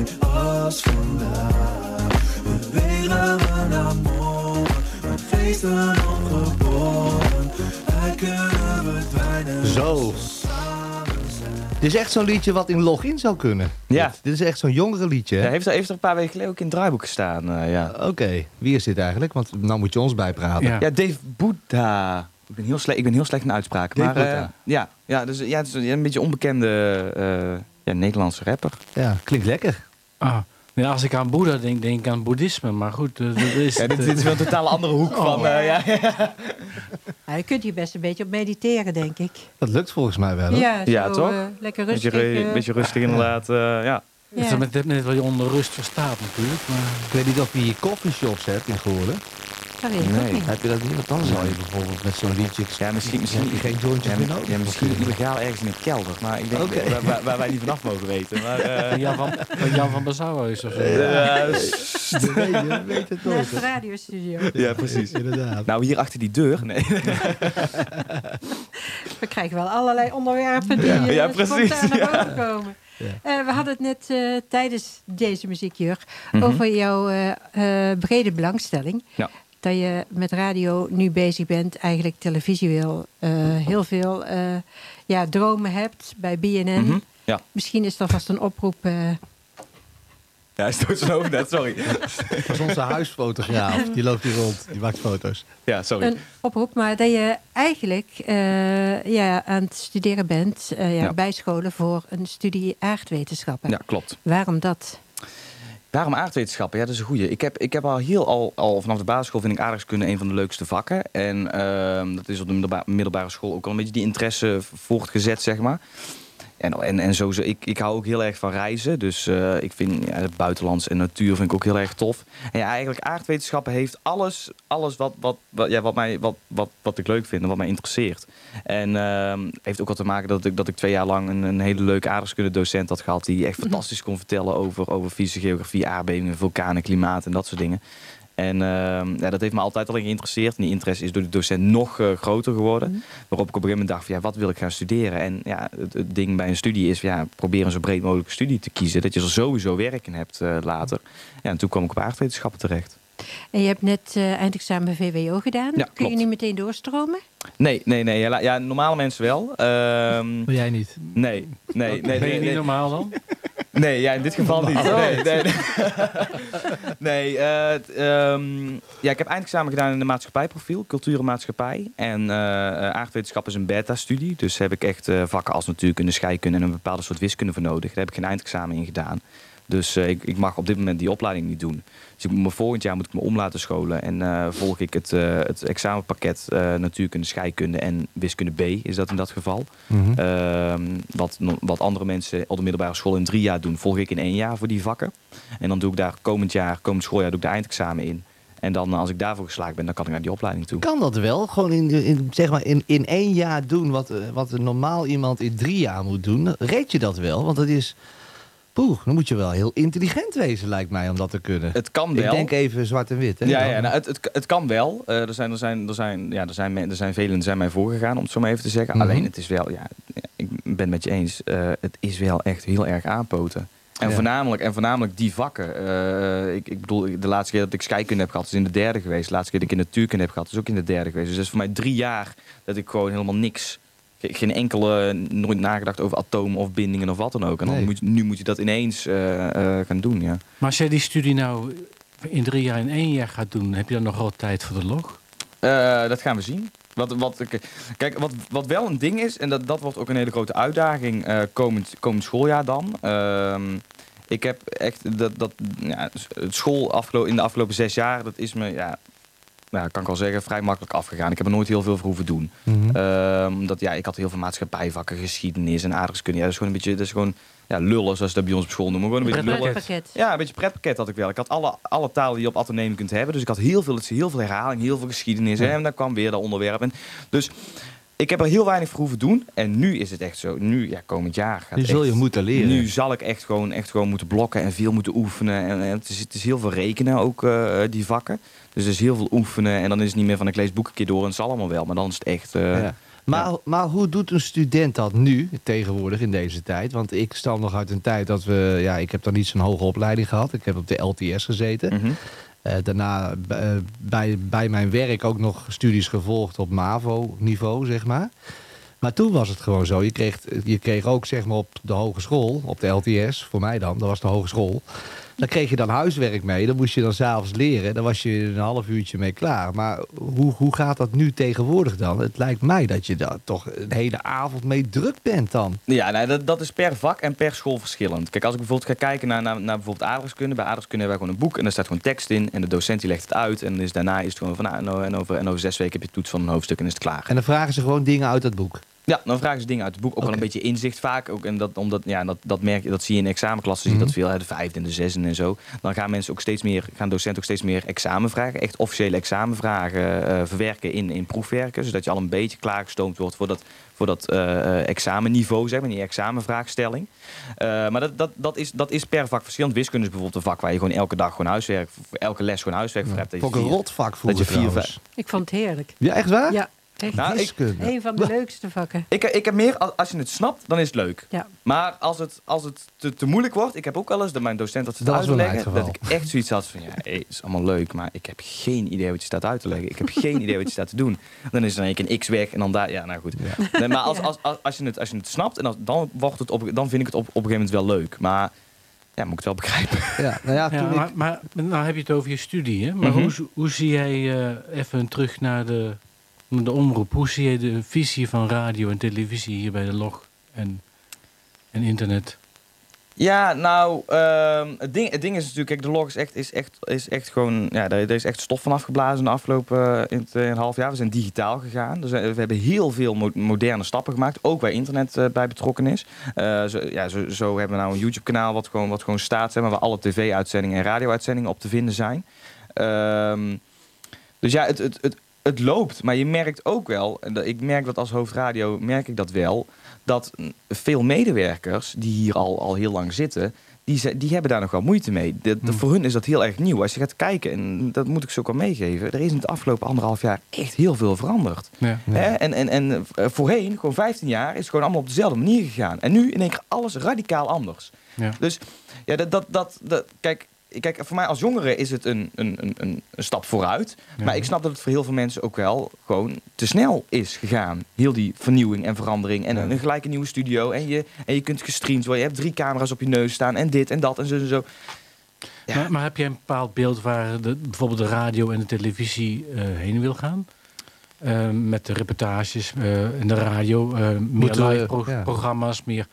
mooi als vandaag. Bewegen we naar morgen, mijn geesten ongeboren. Wij kunnen verdwijnen. Zo. Dit is echt zo'n liedje wat in login zou kunnen. Ja. Dit, dit is echt zo'n jongere liedje. hè? Ja, heeft, er, heeft er een paar weken geleden ook in het draaiboek gestaan. eh, ja. Oké, wie is dit eigenlijk? Want nou moet je ons bijpraten. Ja. ja, Dave Boeddha. Ik ben heel slecht, ik ben heel slecht in uitspraak. Dave maar eh, ja, ja, dus, ja, het is een beetje onbekende eh, ja, Nederlandse rapper. Ja, klinkt lekker. Ah, ja, als ik aan Boeddha denk, denk ik aan boeddhisme. Maar goed, eh, dat is Ja, dit, eh, dit is wel een totale andere hoek van. eh, ja, je kunt hier best een beetje op mediteren, denk ik. Dat lukt volgens mij wel. hoor. Ja, toch? eh, lekker Beetje, rustig. ru- eh, beetje rustig inderdaad. eh, ja. het is met wat je onder rust verstaat natuurlijk. Maar Ik weet niet of je hier coffeeshops hebt in Goorlen. Dat weet ik ook Nee. niet. Heb je dat niet? Want dan zou je bijvoorbeeld met zo'n liedje... Ja, misschien, misschien, heb je geen jointjes ja, meer nodig. ja, misschien illegaal ergens in een kelder. Maar ik denk waar, waar- waar wij niet vanaf mogen weten. Maar, eh, Jan van, wat Jan van Bazouw is of zo. eh, Je weet, het nooit. radiostudio. ja, precies. Inderdaad. Nou, hier achter die deur. Nee. We krijgen wel allerlei onderwerpen die eh, Ja, precies, spontaan naar ja. boven komen. Ja. Eh, we hadden het net eh, tijdens deze muziekjur Mhm. over jouw eh, eh, brede belangstelling. Ja. Dat je met radio nu bezig bent, eigenlijk televisueel eh, heel veel eh, ja, dromen hebt bij BNN. Mhm. Ja. Misschien is er vast een oproep. eh, Ja, hij stoot zijn hoofd net, sorry. Dat is onze huisfotograaf. Die loopt hier rond. Die maakt foto's. Ja, sorry. een oproep, maar dat je eigenlijk eh, ja, aan het studeren bent eh, ja, Ja. bijscholen voor een studie aardwetenschappen. Ja, klopt. Waarom dat? Waarom aardwetenschappen? Ja, dat is een goeie. Ik heb, ik heb al heel al, al vanaf de basisschool vind ik aardrijkskunde een van de leukste vakken. En ehm, dat is op de middelba- middelbare school ook al een beetje die interesse voortgezet, zeg maar. En, en, en zo, zo- ik, ik hou ook heel erg van reizen. Dus eh, ik vind ja, het buitenlands en natuur vind ik ook heel erg tof. En ja, eigenlijk aardwetenschappen heeft alles, alles wat, wat, wat, ja, wat, mij, wat, wat, wat ik leuk vind en wat mij interesseert. En ehm, heeft ook wat te maken dat ik, dat ik twee jaar lang een, een hele leuke aardrijkskunde docent had gehad. Die echt fantastisch kon vertellen over, over fysische geografie, aardbevingen, vulkanen, klimaat en dat soort dingen. En ehm, ja, dat heeft me altijd al geïnteresseerd. En die interesse is door de docent nog eh, groter geworden. Waarop ik op een gegeven moment dacht, van, ja, wat wil ik gaan studeren? En ja, het, het ding bij een studie is, ja, probeer een zo breed mogelijke studie te kiezen. Dat je er sowieso werk in hebt eh, later. Ja, en toen kwam ik op aardwetenschappen terecht. En je hebt net eh, eindexamen VWO gedaan. Ja, Kun klopt. je niet meteen doorstromen? Nee, nee, nee. Ja, ja normale mensen wel. Ehm, Maar jij niet. nee, nee, nee. ben je nee, niet nee. normaal dan? Nee, ja, in dit geval niet. Nee, nee, nee. nee eh, ehm, ja, ik heb eindexamen gedaan in de maatschappijprofiel, cultuur en maatschappij. En eh, aardwetenschap is een beta-studie. Dus heb ik echt vakken als natuurkunde, scheikunde en een bepaalde soort wiskunde voor nodig. Daar heb ik geen eindexamen in gedaan. Dus ik, ik mag op dit moment die opleiding niet doen. Dus ik moet me volgend jaar moet ik me om laten scholen. En eh, volg ik het, eh, het examenpakket eh, natuurkunde, scheikunde en wiskunde B is dat in dat geval. Mhm. Ehm, wat, wat andere mensen op de middelbare school in drie jaar doen, volg ik in één jaar voor die vakken. En dan doe ik daar komend jaar, komend schooljaar, doe ik de eindexamen in. En dan als ik daarvoor geslaagd ben, dan kan ik naar die opleiding toe. Kan dat wel? Gewoon in, in, zeg maar in, in één jaar doen wat, wat een normaal iemand in drie jaar moet doen. Red je dat wel? Want dat is... Dan moet je wel heel intelligent wezen, lijkt mij, om dat te kunnen. Het kan wel. Ik denk even zwart en wit. Hè, Ja, ja nou, het, het, het kan wel. Eh, er, zijn, er, zijn, er, zijn, ja, er, zijn, er zijn velen zijn mij voorgegaan, om het zo maar even te zeggen. Mhm. Alleen het is wel, ja, ik ben het met je eens, eh, het is wel echt heel erg aanpoten. En, Ja. voornamelijk, en voornamelijk die vakken. Eh, ik, ik bedoel, de laatste keer dat ik scheikunde heb gehad, is in de derde geweest. De laatste keer dat ik in natuurkunde heb gehad, is ook in de derde geweest. Dus dat is voor mij drie jaar dat ik gewoon helemaal niks... ge- Geen enkele, nooit nagedacht over atomen of bindingen of wat dan ook. En dan Nee. moet, nu moet je dat ineens eh, eh, gaan doen, ja. Maar als jij die studie nou in drie jaar in één jaar gaat doen, heb je dan nog wel tijd voor de log? Eh, dat gaan we zien. Wat, wat, ik- kijk, wat, wat wel een ding is, en dat, dat wordt ook een hele grote uitdaging eh, komend, komend schooljaar dan. Ehm, ik heb echt dat, dat ja, het school afgelo- in de afgelopen zes jaar, dat is me, ja, nou, kan ik wel zeggen, vrij makkelijk afgegaan. Ik heb er nooit heel veel voor hoeven doen. Mhm. Ehm, dat, ja, ik had heel veel maatschappijvakken, geschiedenis en aardrijkskunde. Ja, dat is gewoon een beetje, dat is gewoon ja, lullen, zoals ze dat bij ons op school noemen. Gewoon een beetje lullen. Pretpakket. Ja, een beetje pretpakket had ik wel. Ik had alle, alle talen die je op ateneum kunt hebben. Dus ik had heel veel, heel veel herhaling, heel veel geschiedenis. hè, En dan kwam weer dat onderwerp. En dus ik heb er heel weinig voor hoeven doen. En nu is het echt zo. Nu, ja, komend jaar gaat Nu zul je echt- moeten leren. Nu zal ik echt gewoon, echt gewoon moeten blokken en veel moeten oefenen. En, en het, is, het is heel veel rekenen ook, eh, die vakken. Dus er is heel veel oefenen. En dan is het niet meer van ik lees boek een keer door en het zal allemaal wel. Maar dan is het echt... eh, Ja. Maar, maar hoe doet een student dat nu, tegenwoordig in deze tijd? Want ik stam nog uit een tijd dat we... Ja, ik heb dan niet zo'n hoge opleiding gehad. Ik heb op de LTS gezeten. Mhm. Eh, daarna eh, bij, bij mijn werk ook nog studies gevolgd op MAVO-niveau, zeg maar. Maar toen was het gewoon zo. Je kreeg, je kreeg ook zeg maar, op de hogeschool, op de LTS, voor mij dan, dat was de hogeschool. Dan kreeg je dan huiswerk mee. Dan moest je dan s'avonds leren. Dan was je een half uurtje mee klaar. Maar hoe, hoe gaat dat nu tegenwoordig dan? Het lijkt mij dat je daar toch een hele avond mee druk bent dan. Ja, nou, dat, dat is per vak en per school verschillend. Kijk, als ik bijvoorbeeld ga kijken naar, naar, naar bijvoorbeeld aardrijkskunde. Bij aardrijkskunde hebben wij gewoon een boek en daar staat gewoon tekst in. En de docent die legt het uit. En dus daarna is het gewoon van, nou, en over- en over, en over zes weken heb je toets van een hoofdstuk en is het klaar. En dan vragen ze gewoon dingen uit dat boek. Ja, dan vragen ze dingen uit het boek. Ook wel een beetje inzicht vaak. Ook, en dat, omdat, ja, dat, dat, merk je, dat zie je in examenklassen. Zie je dat veel, hè, de vijfde en de zesde en zo. Dan gaan mensen ook steeds meer, gaan docenten ook steeds meer examenvragen. Echt officiële examenvragen eh, verwerken in, in proefwerken. Zodat je al een beetje klaargestoomd wordt voor dat, voor dat eh, eh, examenniveau, zeg maar, die examenvraagstelling. Eh, maar dat, dat, dat, is, dat is per vak verschillend. Wiskunde is bijvoorbeeld een vak waar je gewoon elke dag gewoon huiswerk, voor elke les gewoon huiswerk voor hebt. Dat je Vond ik een vier- rotvak vroeger dat je vier. Ik vond het heerlijk. Ja, echt waar? Ja, echt. Nou, ik-. Een van de leukste vakken. Ik, ik heb meer, als- je het snapt, dan is het leuk. Ja. Maar als het, als het te, te moeilijk wordt, ik heb ook wel eens dat mijn docent dat ze Dat uit was te wel een leggen, dat ik echt zoiets had van, ja, hey, het is allemaal leuk, maar ik heb geen idee wat je staat uit te leggen. Ik heb geen idee wat je staat te doen. Dan is er dan een X weg en dan daar, ja, nou goed. Nee, maar als, als, als, als, je het, als je het snapt, en als, dan, wordt het op, dan vind ik het op, op een gegeven moment wel leuk. Maar ja, moet ik het wel begrijpen. Ja, nou ja, Ja, toen maar, ik... maar nou heb je het over je studie, hè? Maar Mhm. hoe, hoe zie jij, eh, even terug naar de, de omroep, hoe zie jij de visie van radio en televisie hier bij de log en, en internet? Ja, nou, ehm, het, ding, het ding is natuurlijk, kijk, de log is echt, is echt, is echt gewoon, ja, er, is echt stof van afgeblazen de afgelopen eh, in het, eh, een half jaar. We zijn digitaal gegaan. Dus eh, we hebben heel veel mo- moderne stappen gemaakt, ook waar internet bij betrokken is. Zo, ja, zo, zo hebben we nou een YouTube-kanaal wat gewoon, wat gewoon staat, zeg maar, waar alle tv-uitzendingen en radio-uitzendingen op te vinden zijn. Ehm, dus ja, het, het, het, het loopt, maar je merkt ook wel, en ik merk dat als hoofdradio, merk ik dat wel, dat veel medewerkers die hier al, al heel lang zitten, die, die hebben daar nog wel moeite mee. De, de- Hmm. Voor hun is dat heel erg nieuw. Als je gaat kijken, en dat moet ik ze ook al meegeven, er is in het afgelopen anderhalf jaar echt heel veel veranderd. Ja. Hè? En, en, en eh, voorheen, gewoon 15 jaar, is het gewoon allemaal op dezelfde manier gegaan. En nu in één keer alles radicaal anders. Ja. Dus ja, dat, dat, dat, dat- kijk, kijk, voor mij als jongere is het een, een, een, een, stap vooruit. Ja. Maar ik snap dat het voor heel veel mensen ook wel gewoon te snel is gegaan. Heel die vernieuwing en verandering. En een, een gelijk een nieuwe studio. En je, en je kunt gestreamd worden. Je hebt drie camera's op je neus staan. En dit en dat en zo en zo. Ja. Maar, maar heb jij een bepaald beeld waar de, bijvoorbeeld de radio en de televisie eh, heen wil gaan? Eh, met de reportages en de radio, eh, meer live pro- ja. programma's, meer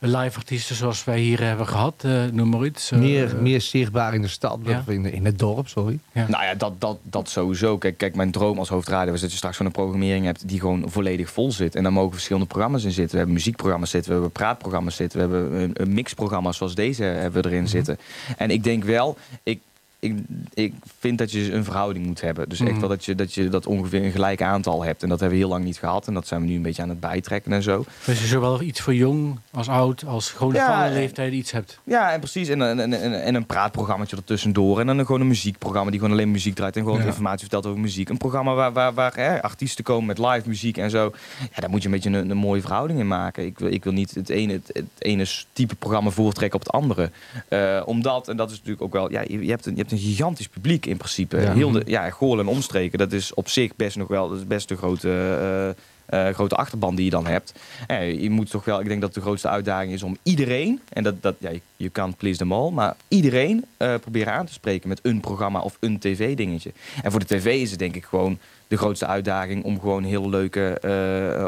live artiesten zoals wij hier hebben gehad, eh, noem maar iets. Eh, meer, meer zichtbaar in de stad, Ja. of in, in het dorp, sorry. Ja. Nou ja, dat, dat, dat sowieso. Kijk, kijk, mijn droom als hoofdradio is dat je straks gewoon een programmering hebt die gewoon volledig vol zit. En daar mogen verschillende programma's in zitten. We hebben muziekprogramma's zitten, we hebben praatprogramma's zitten, we hebben een, een mixprogramma zoals deze hebben we erin Mhm. zitten. En ik denk wel, ik, ik, ik vind dat je een verhouding moet hebben. Dus echt Mhm. wel dat je, dat je dat ongeveer een gelijk aantal hebt. En dat hebben we heel lang niet gehad. En dat zijn we nu een beetje aan het bijtrekken en zo. Dus je zowel iets voor jong als oud, als gewoon Ja, van eh, leeftijd iets hebt. Ja, en precies. En, een- en, en, en een praatprogrammaatje ertussendoor. En dan gewoon een muziekprogramma die gewoon alleen muziek draait. En gewoon Ja. informatie vertelt over muziek. Een programma waar, waar, waar hè, artiesten komen met live muziek en zo. Ja, daar moet je een beetje een, een mooie verhouding in maken. Ik wil, ik wil niet het ene, het, het ene type programma voortrekken op het andere. Eh, omdat, en dat is natuurlijk ook wel... Ja, je, je, hebt een, je hebt een gigantisch publiek in principe. Ja. Heel de, ja, Goorlen en omstreken. Dat is op zich best nog wel... Dat is best een grote... eh, eh, grote achterban die je dan hebt. Eh, je moet toch wel, ik denk dat de grootste uitdaging is om iedereen, en dat, dat ja, je kan please them all, maar iedereen proberen aan te spreken met een programma of een tv-dingetje. En voor de tv is het denk ik gewoon de grootste uitdaging om gewoon heel leuke,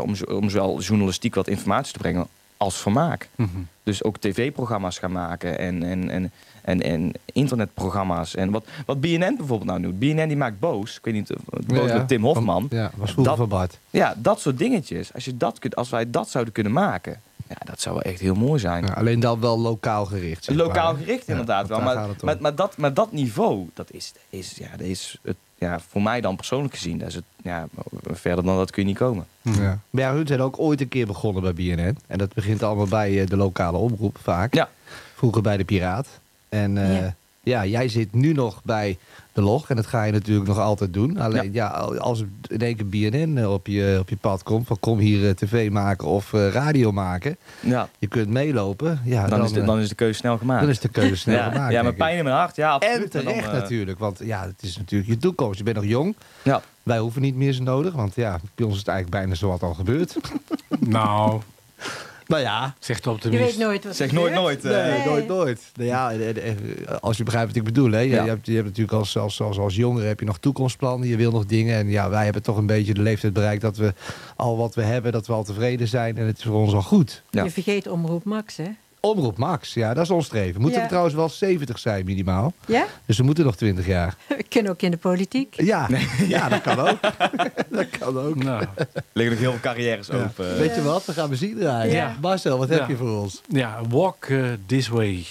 om, om zowel journalistiek wat informatie te brengen als vermaak. Mhm. Dus ook tv-programma's gaan maken en, en, en, en, en internetprogramma's. En wat, wat BNN bijvoorbeeld nou doet. BNN die maakt boos. Ik weet niet, of- boos ja. met Tim Hofman. Ja, was vroeger Dat- van Bart. Ja, dat soort dingetjes. Als, je dat kunt, als wij dat zouden kunnen maken, ja, dat zou wel echt heel mooi zijn. Ja, alleen dan wel lokaal gericht. zeg Lokaal maar. gericht inderdaad wel. Maar, maar, maar, dat, maar dat niveau, dat is, is, ja, dat is het, ja, voor mij dan persoonlijk gezien, dat is het, ja, verder dan dat kun je niet komen. Ja. Maar ja, hun zijn ook ooit een keer begonnen bij BNN. En dat begint allemaal bij eh, de lokale omroep vaak. Ja. Vroeger bij de Piraat. En eh, ja. jij zit nu nog bij de log en dat ga je natuurlijk nog altijd doen. Alleen ja, als er in één keer BNN eh, op je, op je pad komt, van kom hier eh, tv maken of eh, radio maken, Ja, je kunt meelopen. Ja, dan, is de, dan is de keuze snel gemaakt. dan is de keuze snel ja, gemaakt. ja, ik. pijn in mijn hart. Ja, absoluut. En terecht dan, eh, natuurlijk, want ja, het is natuurlijk je toekomst. Je bent nog jong. Ja. Wij hoeven niet meer zo nodig, want ja, bij ons is het eigenlijk bijna zo wat al gebeurd. Nou, nou ja, zegt de Je weet nooit wat Zeg nooit nooit. eh. Nee, Nee. nooit, nooit. Nou ja, eh, eh, als je begrijpt wat ik bedoel. Hè? Je, Ja. je, hebt, je hebt natuurlijk als, als, als, als jongere heb je nog toekomstplannen. Je wil nog dingen. En ja, wij hebben toch een beetje de leeftijd bereikt dat we al wat we hebben, dat we al tevreden zijn. En het is voor ons al goed. Ja. Je vergeet Omroep Max, hè? Omroep Max, ja, dat is ons streven. Moeten Ja. we trouwens wel 70 zijn minimaal. Ja? Dus we moeten nog 20 jaar. We kunnen ook in de politiek. Ja, ja dat kan ook. dat kan ook. Nou, liggen nog heel veel carrières Ja. open. Weet je wat, we gaan muziek draaien. Ja. Marcel, wat Ja. heb je voor ons? ja, walk eh, this way.